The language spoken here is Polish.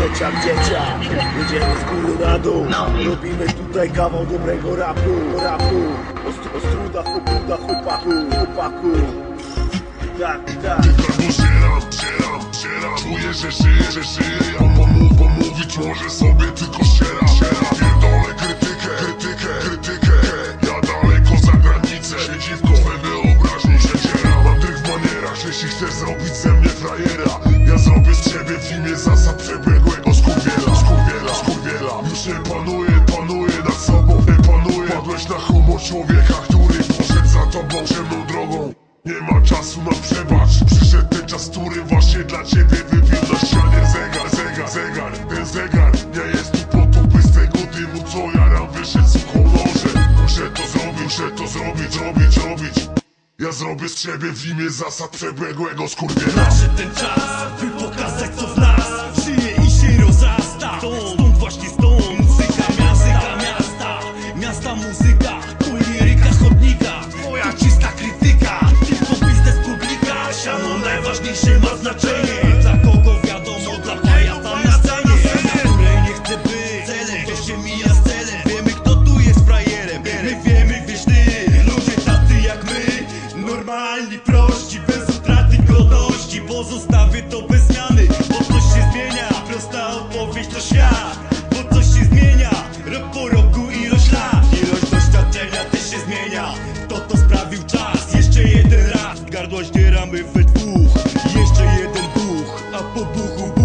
dzieciak, dzieciak. Jedziemy z góry na dół. Robimy tutaj kawał dobrego rapu Rapu. Ostru, Ostruda, chłopuda, chłopaku Chłopaku Tak, tak. Tylko zieram, zieram, zieram Czuję, że żyję, że żyję. Ja pomógł, pomówić może sobie tylko ścieram Ścieram, pierdolę krytykę, krytykę, krytykę. Ja daleko za granicę. Siedzibko swe wyobraźni się dzieram Mam tych w manierach, jeśli chcesz zrobić ze na humor człowieka, który poszedł za tobą ciemną drogą. Nie ma czasu na przebacz. Przyszedł ten czas, który właśnie dla ciebie wybił na ścianie. Zegar, zegar, zegar, ten zegar Nie jest tu po to, by z tego dymu co jaram wyszedł suchą noże Muszę to zrobić, muszę to zrobić, zrobić, robić Ja zrobię z ciebie w imię zasad przebiegłego skurwiela. Nadszedł ten czas, by pokazać co w ma znaczenie Dla kogo wiadomo, dla pajata na scenie Na której nie chcę być celem, to się mija z celem. Wiemy kto tu jest frajerem, my wiemy wiesz ty Ludzie tacy jak my, normalni, prości Bez utraty godności, pozostawię to bez zmiany. Bo coś się zmienia, prosta odpowiedź to świat. Bo coś się zmienia, rok po roku ilość lat. Ilość doświadczenia też się zmienia, to to sprawił czas? Jeszcze jeden raz, gardłość we dwóch Jeszcze jeden duch, a po buchu